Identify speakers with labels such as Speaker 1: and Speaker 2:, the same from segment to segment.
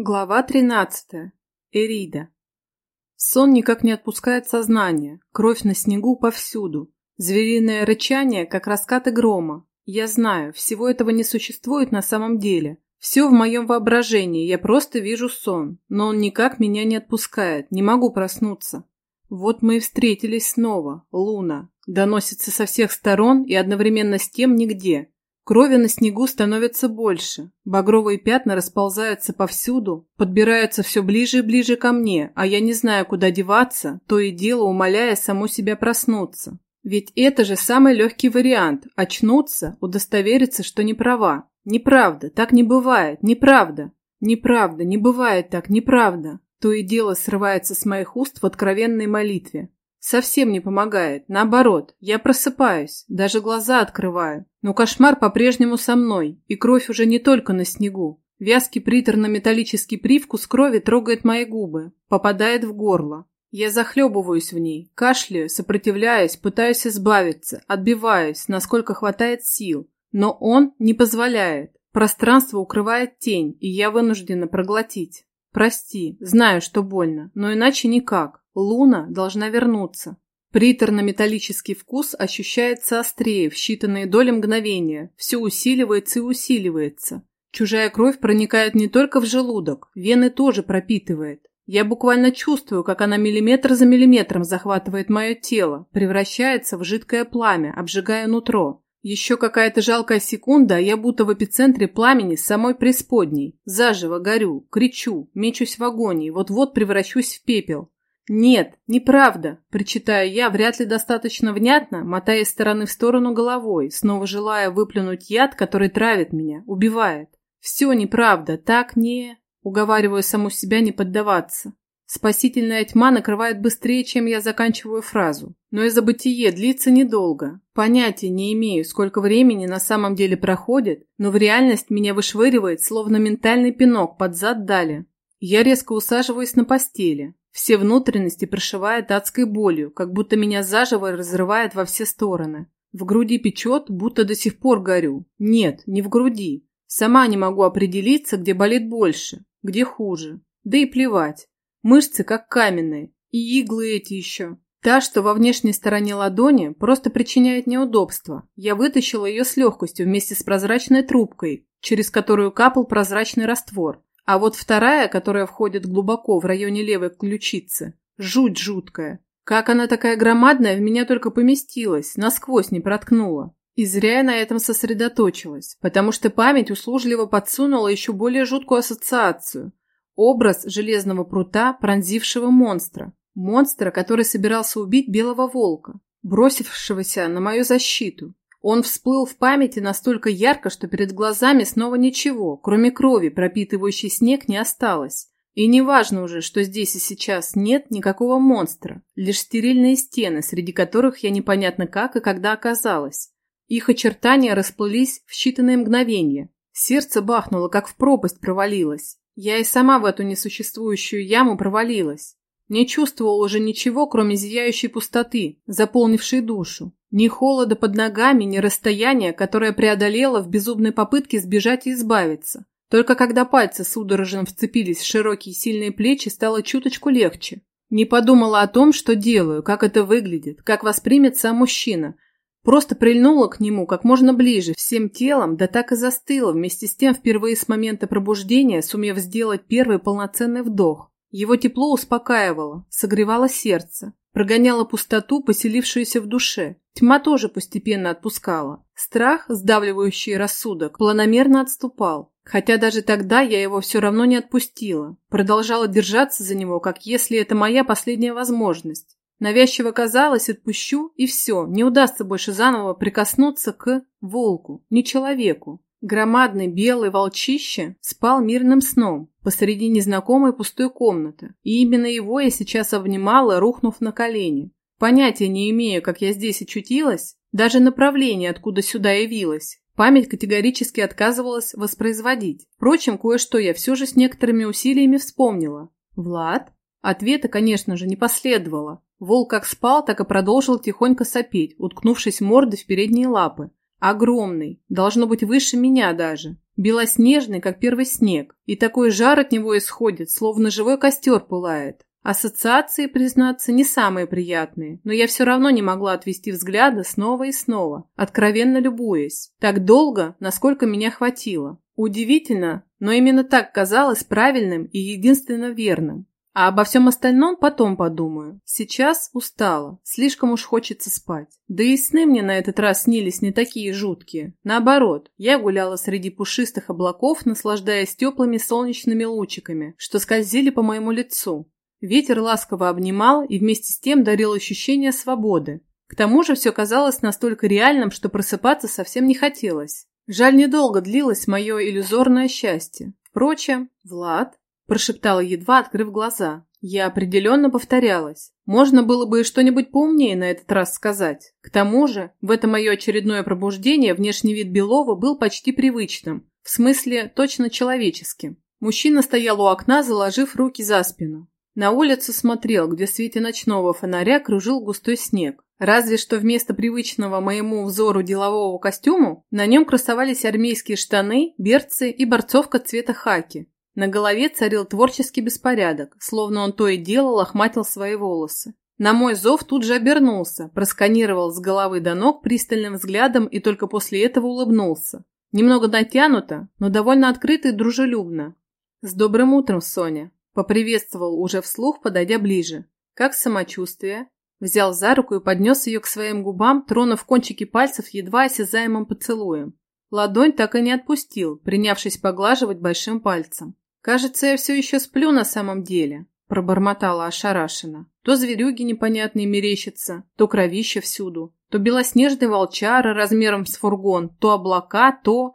Speaker 1: Глава 13. Эрида. Сон никак не отпускает сознание, кровь на снегу повсюду, звериное рычание, как раскаты грома. Я знаю, всего этого не существует на самом деле. Все в моем воображении, я просто вижу сон, но он никак меня не отпускает, не могу проснуться. Вот мы и встретились снова, Луна. Доносится со всех сторон и одновременно с тем нигде. Крови на снегу становится больше. Багровые пятна расползаются повсюду, подбираются все ближе и ближе ко мне, а я не знаю, куда деваться, то и дело умоляя саму себя проснуться. Ведь это же самый легкий вариант – очнуться, удостовериться, что не права. Неправда, так не бывает, неправда. Неправда, не бывает так, неправда. То и дело срывается с моих уст в откровенной молитве. Совсем не помогает. Наоборот, я просыпаюсь, даже глаза открываю. Но кошмар по-прежнему со мной, и кровь уже не только на снегу. Вязкий приторно-металлический привкус крови трогает мои губы, попадает в горло. Я захлебываюсь в ней, кашляю, сопротивляюсь, пытаюсь избавиться, отбиваюсь, насколько хватает сил. Но он не позволяет. Пространство укрывает тень, и я вынуждена проглотить. Прости, знаю, что больно, но иначе никак. Луна должна вернуться. Приторно-металлический вкус ощущается острее в считанные доли мгновения, все усиливается и усиливается. Чужая кровь проникает не только в желудок, вены тоже пропитывает. Я буквально чувствую, как она миллиметр за миллиметром захватывает мое тело, превращается в жидкое пламя, обжигая нутро. Еще какая-то жалкая секунда, я будто в эпицентре пламени самой преисподней. Заживо горю, кричу, мечусь в агонии, вот-вот превращусь в пепел. «Нет, неправда», – причитаю я, вряд ли достаточно внятно, мотая из стороны в сторону головой, снова желая выплюнуть яд, который травит меня, убивает. «Все неправда, так не...» Уговариваю саму себя не поддаваться. Спасительная тьма накрывает быстрее, чем я заканчиваю фразу. Но и забытие длится недолго. Понятия не имею, сколько времени на самом деле проходит, но в реальность меня вышвыривает, словно ментальный пинок под зад дали. Я резко усаживаюсь на постели. Все внутренности прошивает адской болью, как будто меня заживо разрывает во все стороны. В груди печет, будто до сих пор горю. Нет, не в груди. Сама не могу определиться, где болит больше, где хуже. Да и плевать. Мышцы как каменные. И иглы эти еще. Та, что во внешней стороне ладони, просто причиняет неудобства. Я вытащила ее с легкостью вместе с прозрачной трубкой, через которую капал прозрачный раствор. А вот вторая, которая входит глубоко в районе левой ключицы, жуть жуткая. Как она такая громадная, в меня только поместилась, насквозь не проткнула. И зря я на этом сосредоточилась, потому что память услужливо подсунула еще более жуткую ассоциацию. Образ железного прута, пронзившего монстра. Монстра, который собирался убить белого волка, бросившегося на мою защиту. Он всплыл в памяти настолько ярко, что перед глазами снова ничего, кроме крови, пропитывающей снег, не осталось. И неважно уже, что здесь и сейчас нет никакого монстра, лишь стерильные стены, среди которых я непонятно как и когда оказалась. Их очертания расплылись в считанные мгновения. Сердце бахнуло, как в пропасть провалилось. Я и сама в эту несуществующую яму провалилась. Не чувствовала уже ничего, кроме зияющей пустоты, заполнившей душу. Ни холода под ногами, ни расстояния, которое преодолела в безумной попытке сбежать и избавиться. Только когда пальцы судорожно вцепились в широкие сильные плечи, стало чуточку легче. Не подумала о том, что делаю, как это выглядит, как воспримет сам мужчина – Просто прильнула к нему как можно ближе, всем телом, да так и застыла, вместе с тем впервые с момента пробуждения, сумев сделать первый полноценный вдох. Его тепло успокаивало, согревало сердце, прогоняло пустоту, поселившуюся в душе. Тьма тоже постепенно отпускала. Страх, сдавливающий рассудок, планомерно отступал. Хотя даже тогда я его все равно не отпустила. Продолжала держаться за него, как если это моя последняя возможность. Навязчиво казалось, отпущу, и все, не удастся больше заново прикоснуться к волку, не человеку. Громадный белый волчище спал мирным сном посреди незнакомой пустой комнаты, и именно его я сейчас обнимала, рухнув на колени. Понятия не имею, как я здесь очутилась, даже направление, откуда сюда явилась. Память категорически отказывалась воспроизводить. Впрочем, кое-что я все же с некоторыми усилиями вспомнила. «Влад?» Ответа, конечно же, не последовало. Волк как спал, так и продолжил тихонько сопеть, уткнувшись мордой в передние лапы. Огромный, должно быть выше меня даже. Белоснежный, как первый снег, и такой жар от него исходит, словно живой костер пылает. Ассоциации, признаться, не самые приятные, но я все равно не могла отвести взгляда снова и снова, откровенно любуясь. Так долго, насколько меня хватило. Удивительно, но именно так казалось правильным и единственно верным. А обо всем остальном потом подумаю. Сейчас устала, слишком уж хочется спать. Да и сны мне на этот раз снились не такие жуткие. Наоборот, я гуляла среди пушистых облаков, наслаждаясь теплыми солнечными лучиками, что скользили по моему лицу. Ветер ласково обнимал и вместе с тем дарил ощущение свободы. К тому же все казалось настолько реальным, что просыпаться совсем не хотелось. Жаль, недолго длилось мое иллюзорное счастье. Впрочем, Влад, прошептала едва, открыв глаза. Я определенно повторялась. Можно было бы и что-нибудь поумнее на этот раз сказать. К тому же, в это мое очередное пробуждение внешний вид Белова был почти привычным, в смысле точно человеческим. Мужчина стоял у окна, заложив руки за спину. На улицу смотрел, где в свете ночного фонаря кружил густой снег. Разве что вместо привычного моему взору делового костюма на нем красовались армейские штаны, берцы и борцовка цвета хаки. На голове царил творческий беспорядок, словно он то и дело лохматил свои волосы. На мой зов тут же обернулся, просканировал с головы до ног пристальным взглядом и только после этого улыбнулся. Немного натянуто, но довольно открыто и дружелюбно. «С добрым утром, Соня!» – поприветствовал уже вслух, подойдя ближе. «Как самочувствие?» Взял за руку и поднес ее к своим губам, тронув кончики пальцев едва осязаемым поцелуем. Ладонь так и не отпустил, принявшись поглаживать большим пальцем. «Кажется, я все еще сплю на самом деле», – пробормотала ошарашенно. «То зверюги непонятные мерещатся, то кровища всюду, то белоснежный волчара размером с фургон, то облака, то...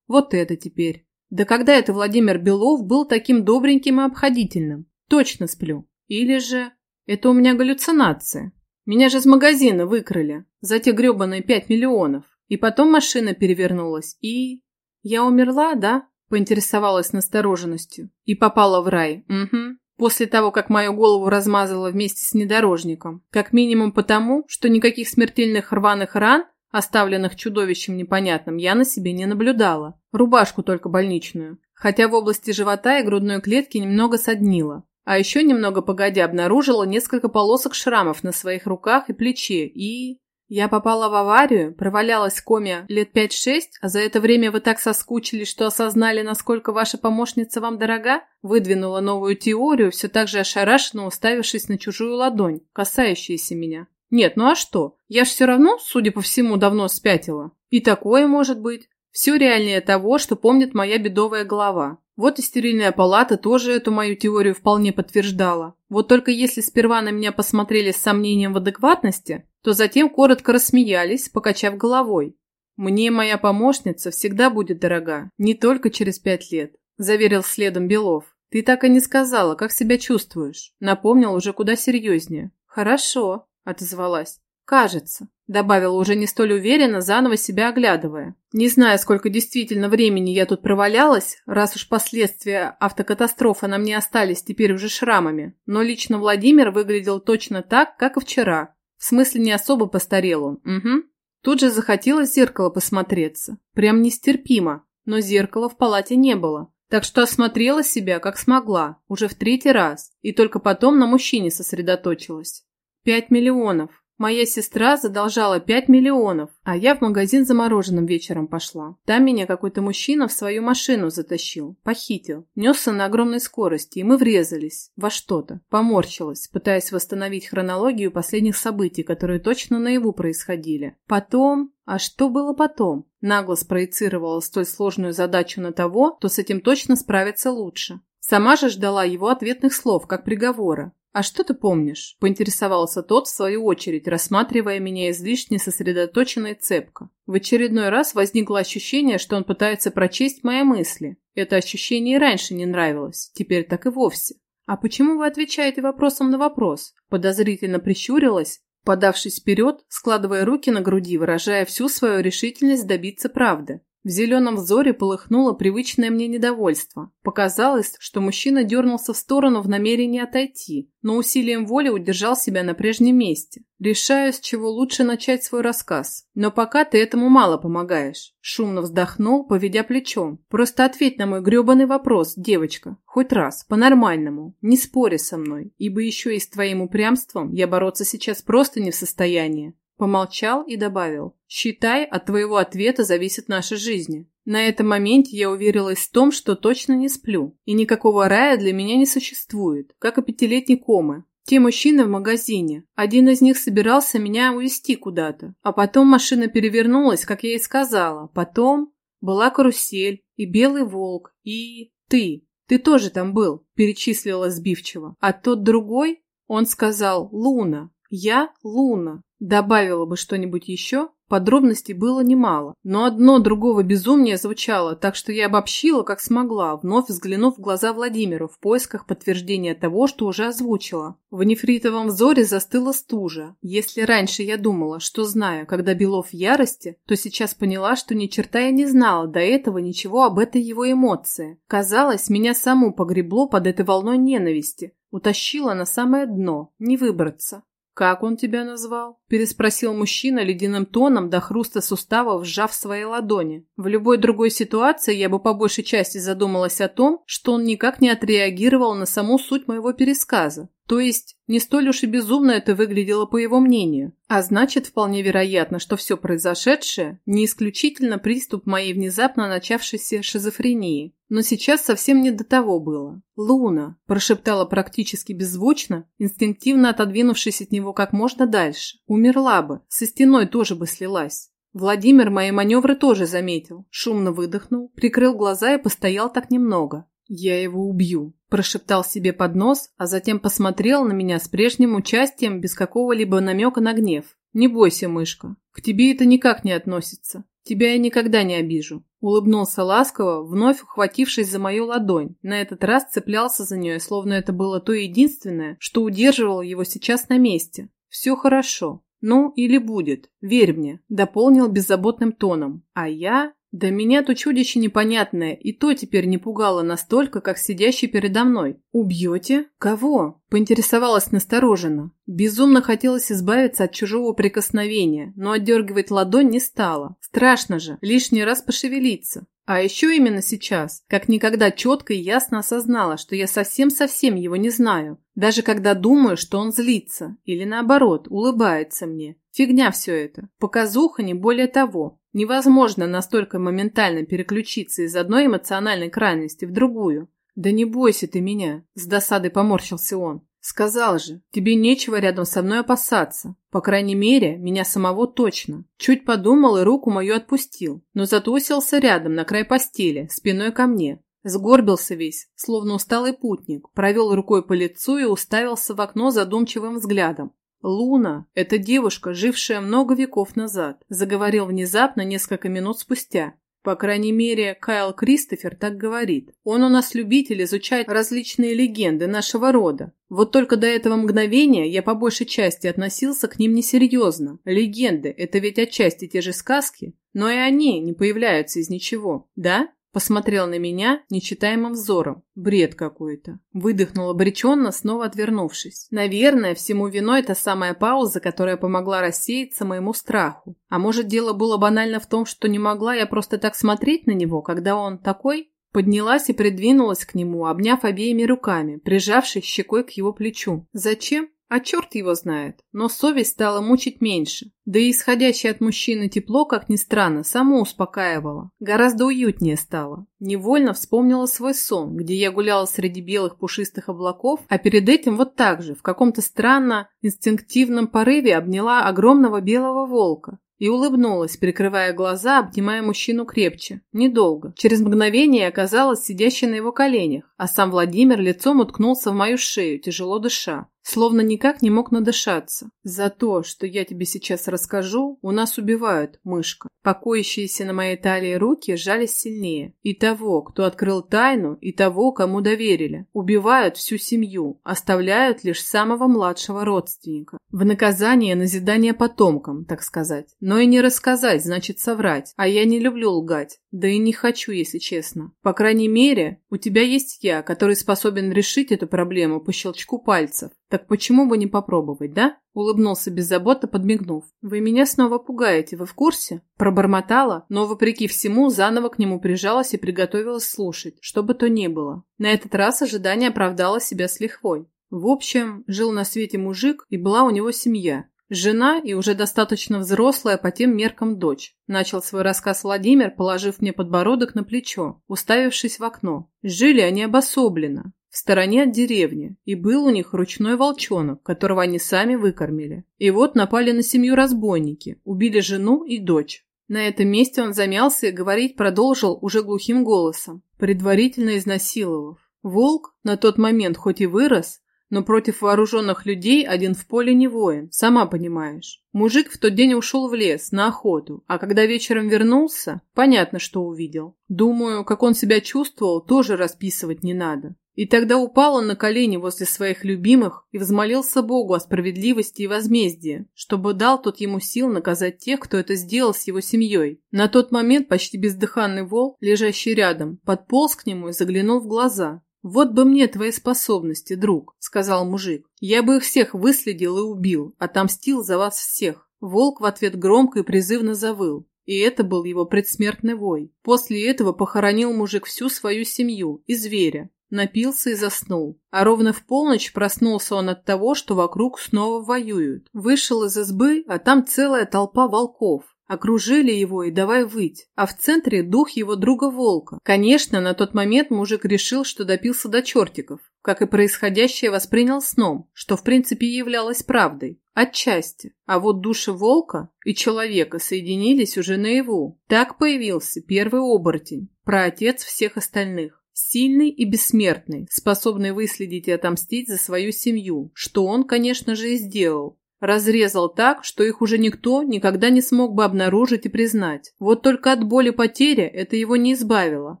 Speaker 1: Вот это теперь. Да когда это Владимир Белов был таким добреньким и обходительным? Точно сплю. Или же... Это у меня галлюцинация. Меня же из магазина выкрали за те гребаные пять миллионов. И потом машина перевернулась, и... Я умерла, да? Поинтересовалась настороженностью. И попала в рай. Угу. После того, как мою голову размазало вместе с внедорожником. Как минимум потому, что никаких смертельных рваных ран, оставленных чудовищем непонятным, я на себе не наблюдала. Рубашку только больничную. Хотя в области живота и грудной клетки немного соднило. А еще немного погодя обнаружила несколько полосок шрамов на своих руках и плече и... Я попала в аварию, провалялась в коме лет пять-шесть, а за это время вы так соскучились, что осознали, насколько ваша помощница вам дорога? Выдвинула новую теорию, все так же ошарашенно уставившись на чужую ладонь, касающуюся меня. Нет, ну а что? Я ж все равно, судя по всему, давно спятила. И такое может быть. Все реальнее того, что помнит моя бедовая голова. Вот и стерильная палата тоже эту мою теорию вполне подтверждала. Вот только если сперва на меня посмотрели с сомнением в адекватности, то затем коротко рассмеялись, покачав головой. «Мне моя помощница всегда будет дорога, не только через пять лет», – заверил следом Белов. «Ты так и не сказала, как себя чувствуешь», – напомнил уже куда серьезнее. «Хорошо», – отозвалась. «Кажется», – добавила уже не столь уверенно, заново себя оглядывая. Не знаю, сколько действительно времени я тут провалялась, раз уж последствия автокатастрофы на мне остались теперь уже шрамами, но лично Владимир выглядел точно так, как и вчера, в смысле, не особо постарел он. Угу. Тут же захотелось в зеркало посмотреться. Прям нестерпимо. Но зеркала в палате не было. Так что осмотрела себя, как смогла, уже в третий раз. И только потом на мужчине сосредоточилась. Пять миллионов. Моя сестра задолжала 5 миллионов, а я в магазин за мороженым вечером пошла. Там меня какой-то мужчина в свою машину затащил, похитил, несся на огромной скорости, и мы врезались во что-то. Поморщилась, пытаясь восстановить хронологию последних событий, которые точно наяву происходили. Потом... А что было потом? Нагло спроецировала столь сложную задачу на того, кто с этим точно справится лучше. Сама же ждала его ответных слов, как приговора. «А что ты помнишь?» – поинтересовался тот, в свою очередь, рассматривая меня излишне сосредоточенно и цепко. В очередной раз возникло ощущение, что он пытается прочесть мои мысли. Это ощущение и раньше не нравилось, теперь так и вовсе. «А почему вы отвечаете вопросом на вопрос?» Подозрительно прищурилась, подавшись вперед, складывая руки на груди, выражая всю свою решительность добиться правды. В зеленом взоре полыхнуло привычное мне недовольство. Показалось, что мужчина дернулся в сторону в намерении отойти, но усилием воли удержал себя на прежнем месте. Решаю, с чего лучше начать свой рассказ. Но пока ты этому мало помогаешь. Шумно вздохнул, поведя плечом. Просто ответь на мой гребаный вопрос, девочка. Хоть раз, по-нормальному. Не спори со мной, ибо еще и с твоим упрямством я бороться сейчас просто не в состоянии. Помолчал и добавил. «Считай, от твоего ответа зависит наша жизнь». На этом моменте я уверилась в том, что точно не сплю, и никакого рая для меня не существует, как и пятилетней комы. Те мужчины в магазине. Один из них собирался меня увезти куда-то. А потом машина перевернулась, как я и сказала. Потом была карусель, и белый волк, и ты. Ты тоже там был, перечислила сбивчиво. А тот другой, он сказал «Луна». Я Луна. Добавила бы что-нибудь еще, подробностей было немало, но одно другого безумнее звучало, так что я обобщила, как смогла, вновь взглянув в глаза Владимиру в поисках подтверждения того, что уже озвучила. В нефритовом взоре застыла стужа. Если раньше я думала, что знаю, когда Белов в ярости, то сейчас поняла, что ни черта я не знала до этого ничего об этой его эмоции. Казалось, меня саму погребло под этой волной ненависти. Утащило на самое дно, не выбраться. «Как он тебя назвал?» – переспросил мужчина ледяным тоном до хруста суставов, сжав свои ладони. В любой другой ситуации я бы по большей части задумалась о том, что он никак не отреагировал на саму суть моего пересказа. То есть, не столь уж и безумно это выглядело по его мнению. А значит, вполне вероятно, что все произошедшее – не исключительно приступ моей внезапно начавшейся шизофрении. Но сейчас совсем не до того было. «Луна!» – прошептала практически беззвучно, инстинктивно отодвинувшись от него как можно дальше. Умерла бы, со стеной тоже бы слилась. Владимир мои маневры тоже заметил, шумно выдохнул, прикрыл глаза и постоял так немного. «Я его убью», – прошептал себе под нос, а затем посмотрел на меня с прежним участием без какого-либо намека на гнев. «Не бойся, мышка, к тебе это никак не относится. Тебя я никогда не обижу». Улыбнулся ласково, вновь ухватившись за мою ладонь. На этот раз цеплялся за нее, словно это было то единственное, что удерживало его сейчас на месте. «Все хорошо. Ну, или будет. Верь мне», – дополнил беззаботным тоном. А я... Да меня то чудище непонятное и то теперь не пугало настолько, как сидящий передо мной. «Убьете? Кого?» – поинтересовалась настороженно. Безумно хотелось избавиться от чужого прикосновения, но отдергивать ладонь не стала. Страшно же, лишний раз пошевелиться. А еще именно сейчас, как никогда четко и ясно осознала, что я совсем-совсем его не знаю. Даже когда думаю, что он злится. Или наоборот, улыбается мне. Фигня все это. Показуха не более того. Невозможно настолько моментально переключиться из одной эмоциональной крайности в другую. «Да не бойся ты меня», – с досадой поморщился он. «Сказал же, тебе нечего рядом со мной опасаться. По крайней мере, меня самого точно». Чуть подумал и руку мою отпустил, но зато уселся рядом на край постели, спиной ко мне. Сгорбился весь, словно усталый путник, провел рукой по лицу и уставился в окно задумчивым взглядом. «Луна – это девушка, жившая много веков назад», – заговорил внезапно несколько минут спустя. По крайней мере, Кайл Кристофер так говорит. Он у нас любитель изучать различные легенды нашего рода. Вот только до этого мгновения я по большей части относился к ним несерьезно. Легенды – это ведь отчасти те же сказки, но и они не появляются из ничего, да? Посмотрел на меня нечитаемым взором. Бред какой-то. Выдохнул обреченно, снова отвернувшись. Наверное, всему виной та самая пауза, которая помогла рассеяться моему страху. А может, дело было банально в том, что не могла я просто так смотреть на него, когда он такой? Поднялась и придвинулась к нему, обняв обеими руками, прижавшись щекой к его плечу. Зачем? А черт его знает, но совесть стала мучить меньше. Да и исходящее от мужчины тепло, как ни странно, само успокаивало. Гораздо уютнее стало. Невольно вспомнила свой сон, где я гуляла среди белых пушистых облаков, а перед этим вот так же, в каком-то странно инстинктивном порыве обняла огромного белого волка. И улыбнулась, прикрывая глаза, обнимая мужчину крепче. Недолго. Через мгновение оказалась сидящей на его коленях, а сам Владимир лицом уткнулся в мою шею, тяжело дыша. Словно никак не мог надышаться. За то, что я тебе сейчас расскажу, у нас убивают, мышка. Покоящиеся на моей талии руки сжались сильнее. И того, кто открыл тайну, и того, кому доверили. Убивают всю семью, оставляют лишь самого младшего родственника. В наказание назидание потомкам, так сказать. Но и не рассказать, значит соврать. А я не люблю лгать. Да и не хочу, если честно. По крайней мере, у тебя есть я, который способен решить эту проблему по щелчку пальцев. Так почему бы не попробовать, да? Улыбнулся беззаботно, подмигнув. «Вы меня снова пугаете, вы в курсе?» Пробормотала, но, вопреки всему, заново к нему прижалась и приготовилась слушать, что бы то ни было. На этот раз ожидание оправдало себя с лихвой. В общем, жил на свете мужик, и была у него семья. Жена и уже достаточно взрослая по тем меркам дочь. Начал свой рассказ Владимир, положив мне подбородок на плечо, уставившись в окно. Жили они обособленно, в стороне от деревни, и был у них ручной волчонок, которого они сами выкормили. И вот напали на семью разбойники, убили жену и дочь. На этом месте он замялся и говорить продолжил уже глухим голосом, предварительно изнасиловав. Волк на тот момент хоть и вырос, но против вооруженных людей один в поле не воин, сама понимаешь. Мужик в тот день ушел в лес, на охоту, а когда вечером вернулся, понятно, что увидел. Думаю, как он себя чувствовал, тоже расписывать не надо. И тогда упал он на колени возле своих любимых и взмолился Богу о справедливости и возмездии, чтобы дал тот ему сил наказать тех, кто это сделал с его семьей. На тот момент почти бездыханный волк, лежащий рядом, подполз к нему и заглянул в глаза. «Вот бы мне твои способности, друг», — сказал мужик. «Я бы их всех выследил и убил, отомстил за вас всех». Волк в ответ громко и призывно завыл. И это был его предсмертный вой. После этого похоронил мужик всю свою семью и зверя. Напился и заснул. А ровно в полночь проснулся он от того, что вокруг снова воюют. Вышел из избы, а там целая толпа волков. Окружили его и давай выть. А в центре дух его друга Волка. Конечно, на тот момент мужик решил, что допился до чертиков. Как и происходящее воспринял сном, что в принципе являлось правдой. Отчасти. А вот души волка и человека соединились уже наяву. Так появился первый оборотень, праотец всех остальных. Сильный и бессмертный, способный выследить и отомстить за свою семью, что он, конечно же, и сделал. Разрезал так, что их уже никто никогда не смог бы обнаружить и признать. Вот только от боли потери это его не избавило.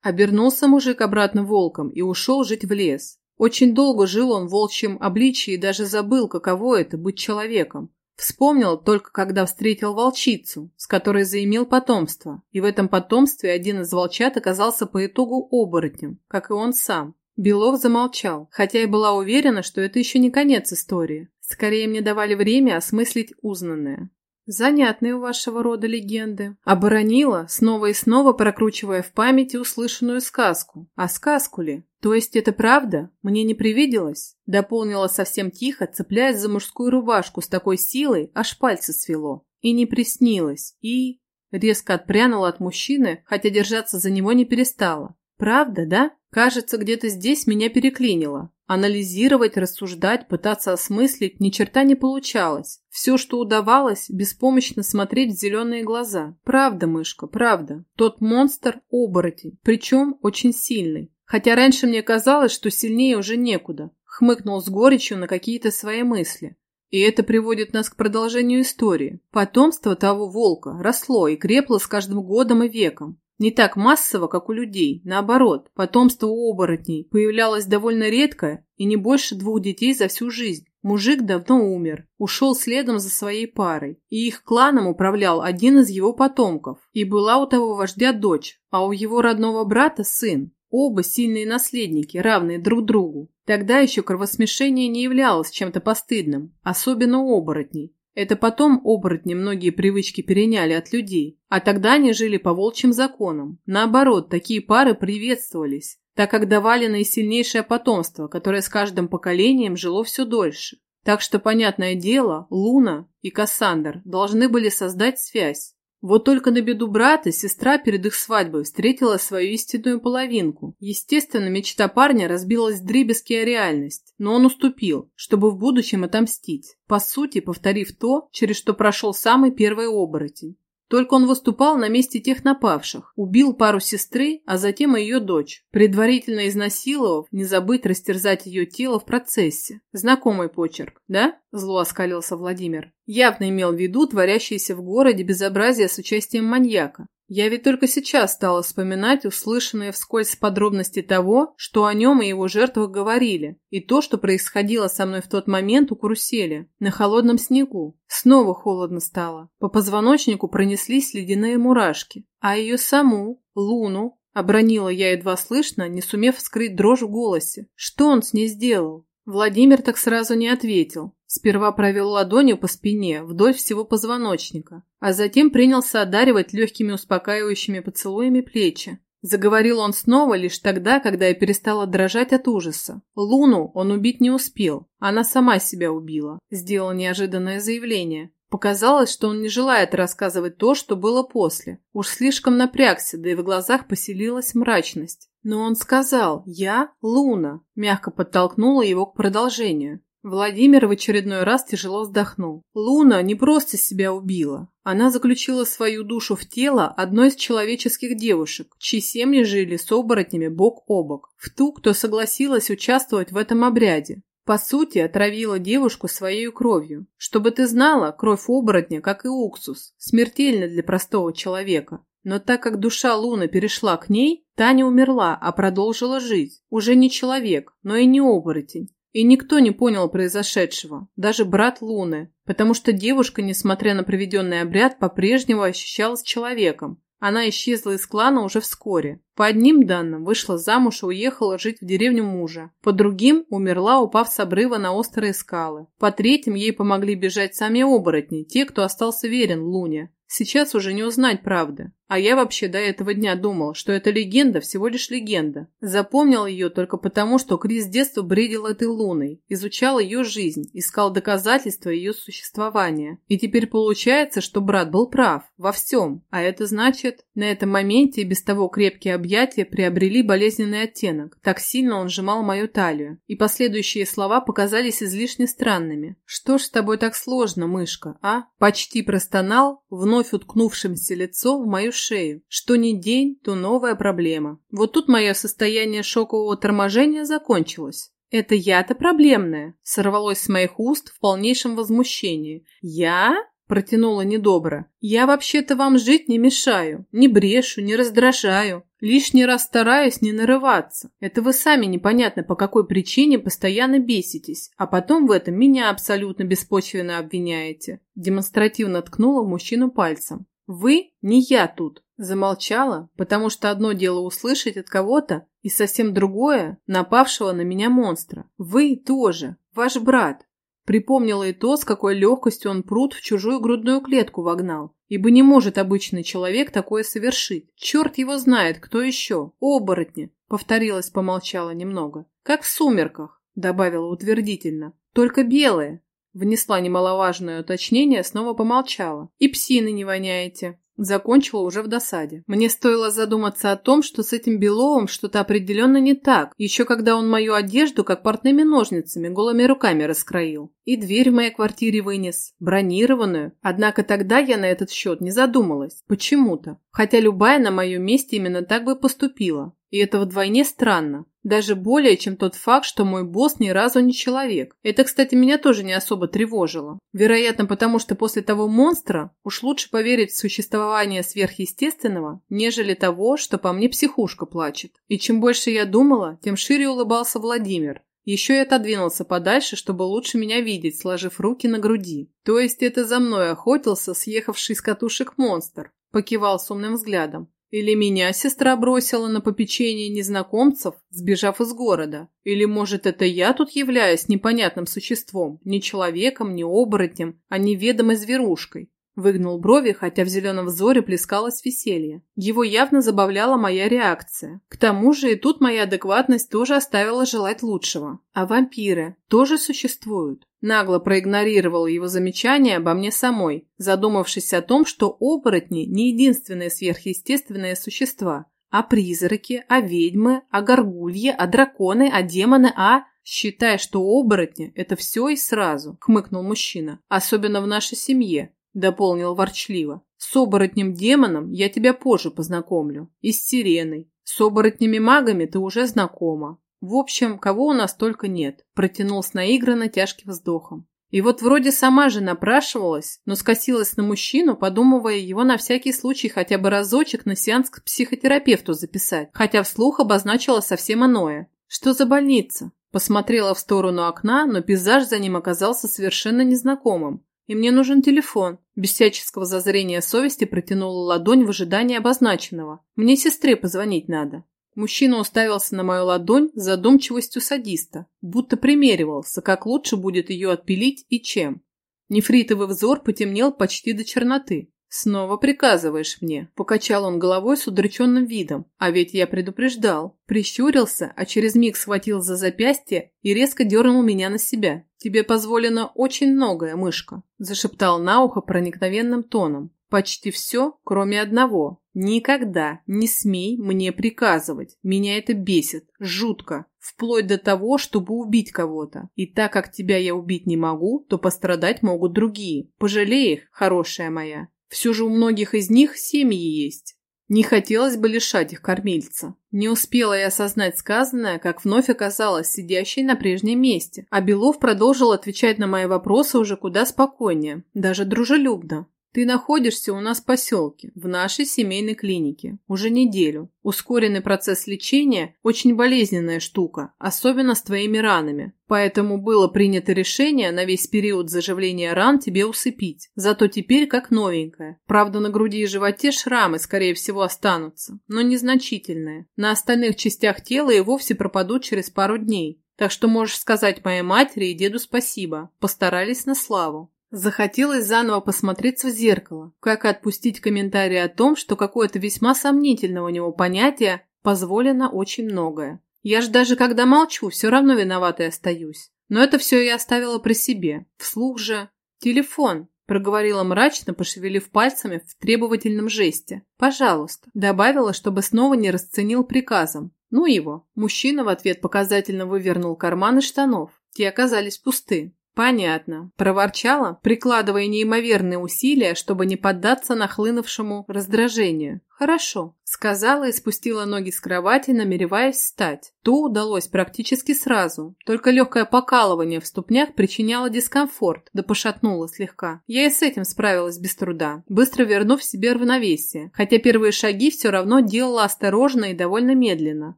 Speaker 1: Обернулся мужик обратно волком и ушел жить в лес. Очень долго жил он в волчьем обличии и даже забыл, каково это – быть человеком. Вспомнил только, когда встретил волчицу, с которой заимел потомство, и в этом потомстве один из волчат оказался по итогу оборотнем, как и он сам. Белов замолчал, хотя и была уверена, что это еще не конец истории. Скорее мне давали время осмыслить узнанное. Занятные у вашего рода легенды. Оборонила, снова и снова прокручивая в памяти услышанную сказку. А сказку ли? То есть это правда? Мне не привиделось? Дополнила совсем тихо, цепляясь за мужскую рубашку с такой силой, аж пальцы свело. И не приснилось. И... Резко отпрянула от мужчины, хотя держаться за него не перестала. Правда, да? Кажется, где-то здесь меня переклинило. Анализировать, рассуждать, пытаться осмыслить ни черта не получалось. Все, что удавалось, беспомощно смотреть в зеленые глаза. Правда, мышка, правда. Тот монстр – оборотень, причем очень сильный. Хотя раньше мне казалось, что сильнее уже некуда. Хмыкнул с горечью на какие-то свои мысли. И это приводит нас к продолжению истории. Потомство того волка росло и крепло с каждым годом и веком. Не так массово, как у людей. Наоборот, потомство оборотней появлялось довольно редко и не больше двух детей за всю жизнь. Мужик давно умер, ушел следом за своей парой, и их кланом управлял один из его потомков. И была у того вождя дочь, а у его родного брата сын. Оба сильные наследники, равные друг другу. Тогда еще кровосмешение не являлось чем-то постыдным, особенно оборотней. Это потом оборотни многие привычки переняли от людей, а тогда они жили по волчьим законам. Наоборот, такие пары приветствовались, так как давали наисильнейшее потомство, которое с каждым поколением жило все дольше. Так что, понятное дело, Луна и Кассандр должны были создать связь, вот только на беду брата сестра перед их свадьбой встретила свою истинную половинку. Естественно, мечта парня разбилась дребезги о реальность, но он уступил, чтобы в будущем отомстить, по сути, повторив то, через что прошел самый первый оборотень. Только он выступал на месте тех напавших, убил пару сестры, а затем и ее дочь, предварительно изнасиловав, не забыть растерзать ее тело в процессе. Знакомый почерк, да? Зло оскалился Владимир. Явно имел в виду творящееся в городе безобразие с участием маньяка. Я ведь только сейчас стала вспоминать услышанные вскользь подробности того, что о нем и его жертвах говорили, и то, что происходило со мной в тот момент у карусели, на холодном снегу. Снова холодно стало. По позвоночнику пронеслись ледяные мурашки. А ее саму, Луну, обронила я едва слышно, не сумев скрыть дрожь в голосе. Что он с ней сделал? Владимир так сразу не ответил. Сперва провел ладонью по спине, вдоль всего позвоночника, а затем принялся одаривать легкими успокаивающими поцелуями плечи. Заговорил он снова лишь тогда, когда я перестала дрожать от ужаса. Луну он убить не успел, она сама себя убила. Сделал неожиданное заявление. Показалось, что он не желает рассказывать то, что было после. Уж слишком напрягся, да и в глазах поселилась мрачность. Но он сказал «Я Луна», мягко подтолкнула его к продолжению. Владимир в очередной раз тяжело вздохнул. Луна не просто себя убила. Она заключила свою душу в тело одной из человеческих девушек, чьи семьи жили с оборотнями бок о бок, в ту, кто согласилась участвовать в этом обряде. По сути, отравила девушку своей кровью. Чтобы ты знала, кровь оборотня, как и уксус, смертельна для простого человека. Но так как душа Луны перешла к ней, та не умерла, а продолжила жить. Уже не человек, но и не оборотень. И никто не понял произошедшего, даже брат Луны, потому что девушка, несмотря на проведенный обряд, по-прежнему ощущалась человеком. Она исчезла из клана уже вскоре. По одним данным, вышла замуж и уехала жить в деревню мужа. По другим, умерла, упав с обрыва на острые скалы. По третьим, ей помогли бежать сами оборотни, те, кто остался верен Луне. Сейчас уже не узнать правды. А я вообще до этого дня думал, что эта легенда всего лишь легенда. Запомнил ее только потому, что Крис с детства бредил этой луной, изучал ее жизнь, искал доказательства ее существования. И теперь получается, что брат был прав во всем. А это значит, на этом моменте и без того крепкие объятия приобрели болезненный оттенок. Так сильно он сжимал мою талию. И последующие слова показались излишне странными. «Что ж с тобой так сложно, мышка, а?» Почти простонал, вновь уткнувшимся лицо в мою шею. Что ни день, то новая проблема. Вот тут мое состояние шокового торможения закончилось. «Это я-то проблемная», — сорвалось с моих уст в полнейшем возмущении. «Я?» — протянула недобро. «Я вообще-то вам жить не мешаю, не брешу, не раздражаю. Лишний раз стараюсь не нарываться. Это вы сами непонятно по какой причине постоянно беситесь, а потом в этом меня абсолютно беспочвенно обвиняете». Демонстративно ткнула мужчину пальцем. «Вы не я тут», замолчала, потому что одно дело услышать от кого-то, и совсем другое – напавшего на меня монстра. «Вы тоже, ваш брат». Припомнила и то, с какой легкостью он пруд в чужую грудную клетку вогнал. Ибо не может обычный человек такое совершить. Черт его знает, кто еще. Оборотни. Повторилась, помолчала немного. Как в сумерках, добавила утвердительно. Только белые. Внесла немаловажное уточнение, снова помолчала. «И псины не воняете». Закончила уже в досаде. Мне стоило задуматься о том, что с этим Беловым что-то определенно не так, еще когда он мою одежду как портными ножницами голыми руками раскроил. И дверь в моей квартире вынес, бронированную. Однако тогда я на этот счет не задумалась. Почему-то. Хотя любая на моем месте именно так бы поступила. И это вдвойне странно. Даже более, чем тот факт, что мой босс ни разу не человек. Это, кстати, меня тоже не особо тревожило. Вероятно, потому что после того монстра уж лучше поверить в существование сверхъестественного, нежели того, что по мне психушка плачет. И чем больше я думала, тем шире улыбался Владимир. Еще и отодвинулся подальше, чтобы лучше меня видеть, сложив руки на груди. То есть это за мной охотился съехавший с катушек монстр. Покивал с умным взглядом. Или меня сестра бросила на попечение незнакомцев, сбежав из города? Или, может, это я тут являюсь непонятным существом, не человеком, не оборотнем, а неведомой зверушкой? Выгнул брови, хотя в зеленом взоре плескалось веселье. Его явно забавляла моя реакция. К тому же и тут моя адекватность тоже оставила желать лучшего. А вампиры тоже существуют. Нагло проигнорировал его замечание обо мне самой, задумавшись о том, что оборотни не единственные сверхъестественные существа, а призраки, а ведьмы, а горгульи, а драконы, а демоны, а... «Считай, что оборотни – это все и сразу», – хмыкнул мужчина. «Особенно в нашей семье. Дополнил ворчливо. С оборотнем-демоном я тебя позже познакомлю. И с сиреной. С оборотнями-магами ты уже знакома. В общем, кого у нас только нет, протянул с наигранно тяжким вздохом. И вот вроде сама же напрашивалась, но скосилась на мужчину, подумывая его на всякий случай хотя бы разочек на сеанс к психотерапевту записать, хотя вслух обозначила совсем иное. Что за больница? Посмотрела в сторону окна, но пейзаж за ним оказался совершенно незнакомым. И мне нужен телефон. Без всяческого зазрения совести протянула ладонь в ожидании обозначенного. Мне сестре позвонить надо. Мужчина уставился на мою ладонь с задумчивостью садиста, будто примеривался, как лучше будет ее отпилить и чем. Нефритовый взор потемнел почти до черноты. «Снова приказываешь мне», – покачал он головой с удрученным видом. «А ведь я предупреждал». Прищурился, а через миг схватил за запястье и резко дернул меня на себя. «Тебе позволено очень многое, мышка», – зашептал на ухо проникновенным тоном. «Почти все, кроме одного. Никогда не смей мне приказывать. Меня это бесит. Жутко. Вплоть до того, чтобы убить кого-то. И так как тебя я убить не могу, то пострадать могут другие. Пожалей их, хорошая моя. Все же у многих из них семьи есть. Не хотелось бы лишать их кормильца. Не успела я осознать сказанное, как вновь оказалась сидящей на прежнем месте, а Белов продолжил отвечать на мои вопросы уже куда спокойнее, даже дружелюбно. Ты находишься у нас в поселке, в нашей семейной клинике, уже неделю. Ускоренный процесс лечения – очень болезненная штука, особенно с твоими ранами. Поэтому было принято решение на весь период заживления ран тебе усыпить. Зато теперь как новенькая. Правда, на груди и животе шрамы, скорее всего, останутся, но незначительные. На остальных частях тела и вовсе пропадут через пару дней. Так что можешь сказать моей матери и деду спасибо. Постарались на славу. Захотелось заново посмотреться в зеркало, как и отпустить комментарий о том, что какое-то весьма сомнительное у него понятие позволено очень многое. Я ж даже когда молчу, все равно виноватой остаюсь. Но это все я оставила при себе. Вслух же... «Телефон», – проговорила мрачно, пошевелив пальцами в требовательном жесте. «Пожалуйста», – добавила, чтобы снова не расценил приказом. «Ну его». Мужчина в ответ показательно вывернул карманы штанов. Те оказались пусты. «Понятно», – проворчала, прикладывая неимоверные усилия, чтобы не поддаться нахлынувшему раздражению. «Хорошо», – сказала и спустила ноги с кровати, намереваясь встать. То удалось практически сразу, только легкое покалывание в ступнях причиняло дискомфорт, да пошатнуло слегка. Я и с этим справилась без труда, быстро вернув себе равновесие, хотя первые шаги все равно делала осторожно и довольно медленно.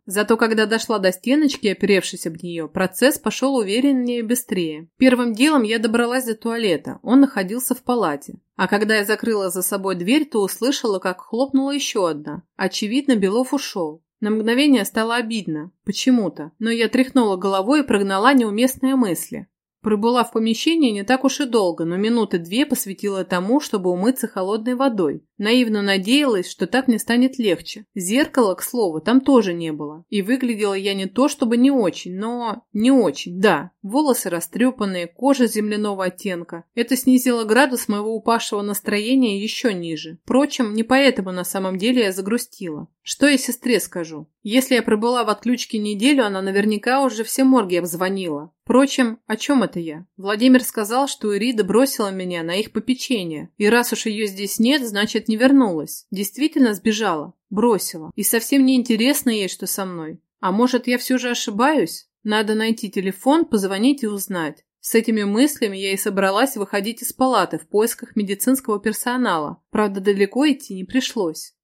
Speaker 1: Зато когда дошла до стеночки, оперевшись об нее, процесс пошел увереннее и быстрее. Первым делом я добралась до туалета, он находился в палате. А когда я закрыла за собой дверь, то услышала, как хлопнула еще одна. Очевидно, Белов ушел. На мгновение стало обидно. Почему-то. Но я тряхнула головой и прогнала неуместные мысли. Пробыла в помещении не так уж и долго, но минуты две посвятила тому, чтобы умыться холодной водой. Наивно надеялась, что так мне станет легче. Зеркала, к слову, там тоже не было. И выглядела я не то чтобы не очень, но... не очень, да. Волосы растрепанные, кожа земляного оттенка. Это снизило градус моего упавшего настроения еще ниже. Впрочем, не поэтому на самом деле я загрустила. Что я сестре скажу? Если я пробыла в отключке неделю, она наверняка уже все морги обзвонила. Впрочем, о чем это я? Владимир сказал, что Ирида бросила меня на их попечение. И раз уж ее здесь нет, значит не вернулась. Действительно сбежала. Бросила. И совсем не интересно ей, что со мной. А может, я все же ошибаюсь? Надо найти телефон, позвонить и узнать. С этими мыслями я и собралась выходить из палаты в поисках медицинского персонала. Правда, далеко идти не пришлось.